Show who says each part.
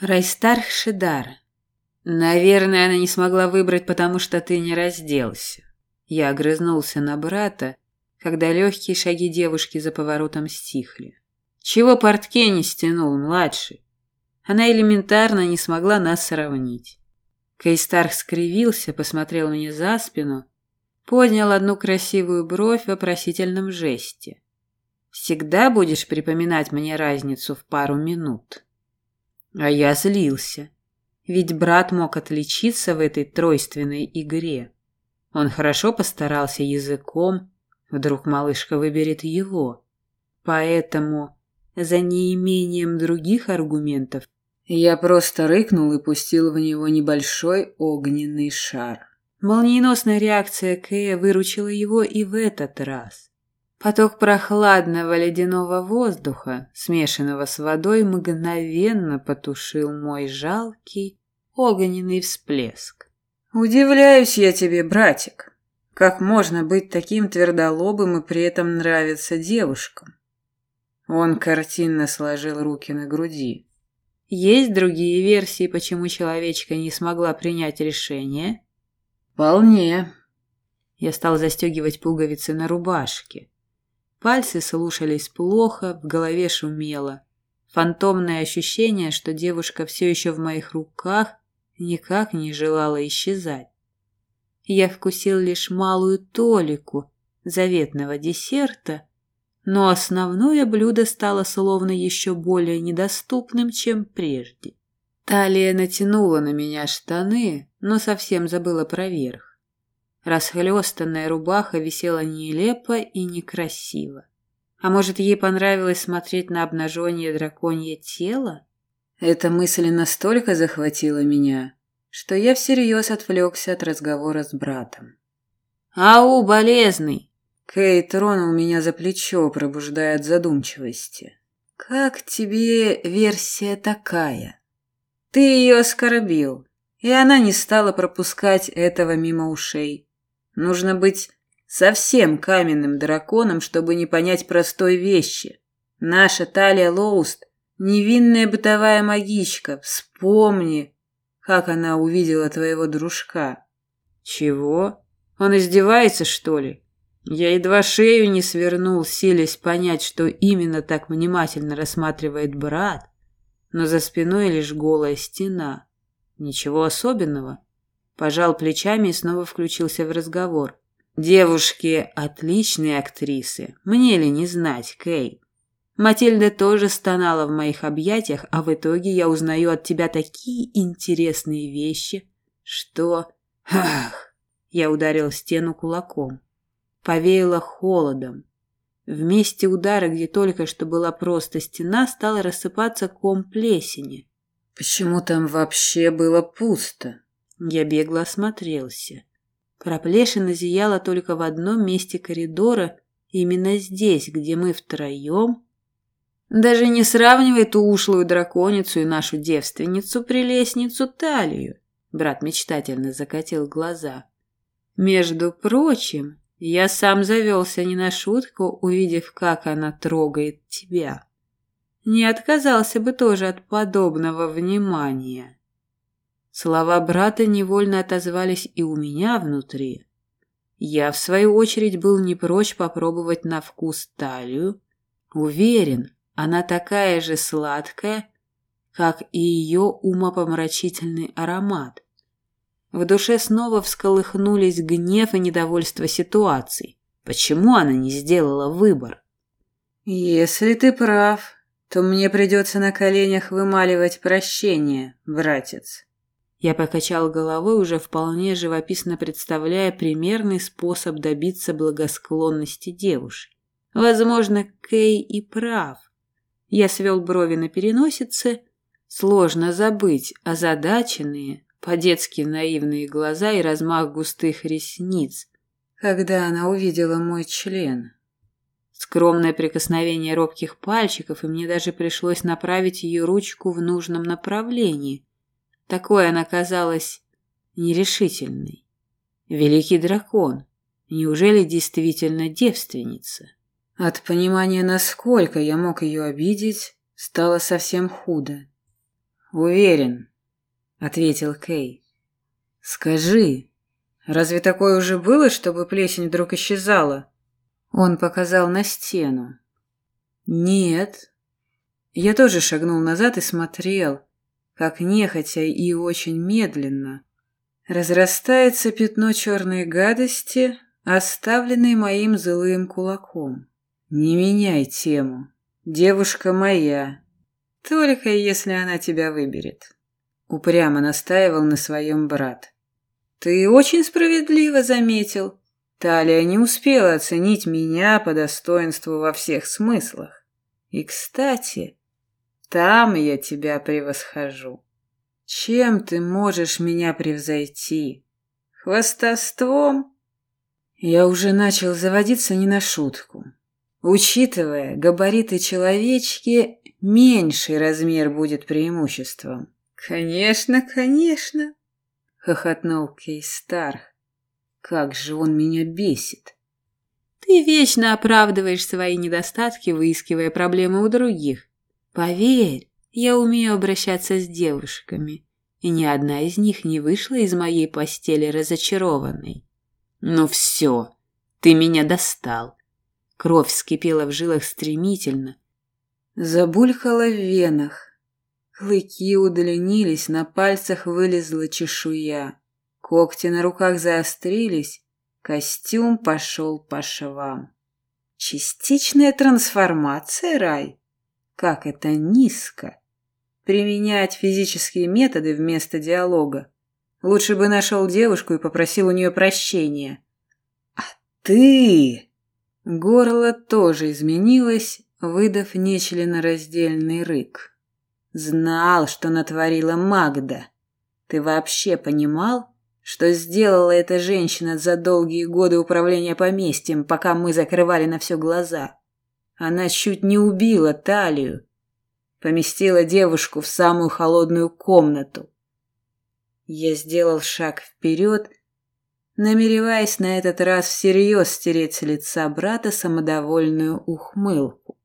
Speaker 1: Райстар Шидар. Наверное, она не смогла выбрать, потому что ты не разделся. Я огрызнулся на брата, когда легкие шаги девушки за поворотом стихли. Чего портке не стянул, младший? Она элементарно не смогла нас сравнить. Кейстарх скривился, посмотрел мне за спину, поднял одну красивую бровь в вопросительном жесте. «Всегда будешь припоминать мне разницу в пару минут?» А я злился. Ведь брат мог отличиться в этой тройственной игре. Он хорошо постарался языком, вдруг малышка выберет его. Поэтому, за неимением других аргументов, я просто рыкнул и пустил в него небольшой огненный шар. Молниеносная реакция Кэя выручила его и в этот раз. Поток прохладного ледяного воздуха, смешанного с водой, мгновенно потушил мой жалкий огненный всплеск. «Удивляюсь я тебе, братик. Как можно быть таким твердолобым и при этом нравиться девушкам?» Он картинно сложил руки на груди. «Есть другие версии, почему человечка не смогла принять решение?» «Вполне». Я стал застегивать пуговицы на рубашке. Пальцы слушались плохо, в голове шумело. Фантомное ощущение, что девушка все еще в моих руках, никак не желала исчезать. Я вкусил лишь малую толику заветного десерта, но основное блюдо стало словно еще более недоступным, чем прежде. Талия натянула на меня штаны, но совсем забыла про верх. Расхлёстанная рубаха висела нелепо и некрасиво. А может, ей понравилось смотреть на обнажение драконье тело? Эта мысль настолько захватила меня, что я всерьез отвлекся от разговора с братом. «Ау, болезный!» Кейт тронул меня за плечо, пробуждая от задумчивости. «Как тебе версия такая? Ты ее оскорбил, и она не стала пропускать этого мимо ушей. Нужно быть совсем каменным драконом, чтобы не понять простой вещи. Наша Талия Лоуст — невинная бытовая магичка. Вспомни, как она увидела твоего дружка. Чего? Он издевается, что ли? Я едва шею не свернул, силясь понять, что именно так внимательно рассматривает брат, но за спиной лишь голая стена. Ничего особенного. Пожал плечами и снова включился в разговор. Девушки – отличные актрисы. Мне ли не знать, Кей? Матильда тоже стонала в моих объятиях, а в итоге я узнаю от тебя такие интересные вещи, что... Ах! Я ударил стену кулаком. Повеяло холодом. В месте удара, где только что была просто стена, стала рассыпаться ком плесени. Почему там вообще было пусто? Я бегло осмотрелся. Проплешина зияла только в одном месте коридора, именно здесь, где мы втроем. Даже не сравнивай ту ушлую драконицу и нашу девственницу-прелестницу Талию. Брат мечтательно закатил глаза. Между прочим, я сам завелся не на шутку, увидев, как она трогает тебя. Не отказался бы тоже от подобного внимания. Слова брата невольно отозвались и у меня внутри. Я, в свою очередь, был не прочь попробовать на вкус талию. Уверен, она такая же сладкая, как и ее умопомрачительный аромат. В душе снова всколыхнулись гнев и недовольство ситуацией. Почему она не сделала выбор? «Если ты прав, то мне придется на коленях вымаливать прощение, братец», я покачал головой, уже вполне живописно представляя примерный способ добиться благосклонности девушки. Возможно, Кей и прав. Я свел брови на переносице. Сложно забыть озадаченные, по-детски наивные глаза и размах густых ресниц, когда она увидела мой член. Скромное прикосновение робких пальчиков, и мне даже пришлось направить ее ручку в нужном направлении, такой она казалась нерешительной. Великий дракон. Неужели действительно девственница? От понимания, насколько я мог ее обидеть, стало совсем худо. Уверен, ответил Кей. Скажи, разве такое уже было, чтобы плесень вдруг исчезала? Он показал на стену. Нет. Я тоже шагнул назад и смотрел, как нехотя и очень медленно разрастается пятно черной гадости, оставленной моим злым кулаком. Не меняй тему. Девушка моя. Только если она тебя выберет. Упрямо настаивал на своем брат. Ты очень справедливо заметил. Талия не успела оценить меня по достоинству во всех смыслах. И, кстати, там я тебя превосхожу. Чем ты можешь меня превзойти? Хвастовством? Я уже начал заводиться не на шутку. Учитывая габариты человечки, меньший размер будет преимуществом. Конечно, конечно, хохотнул Кейстарх. Как же он меня бесит. Ты вечно оправдываешь свои недостатки, выискивая проблемы у других. Поверь, я умею обращаться с девушками, и ни одна из них не вышла из моей постели разочарованной. Ну все, ты меня достал. Кровь вскипела в жилах стремительно, забулькала в венах. Клыки удлинились, на пальцах вылезла чешуя. Когти на руках заострились, костюм пошел по швам. Частичная трансформация, Рай? Как это низко! Применять физические методы вместо диалога. Лучше бы нашел девушку и попросил у нее прощения. А ты... Горло тоже изменилось, выдав нечленораздельный рык. Знал, что натворила Магда. Ты вообще понимал, что сделала эта женщина за долгие годы управления поместьем, пока мы закрывали на все глаза? Она чуть не убила Талию. Поместила девушку в самую холодную комнату. Я сделал шаг вперед, намереваясь на этот раз всерьез стереть с лица брата самодовольную ухмылку.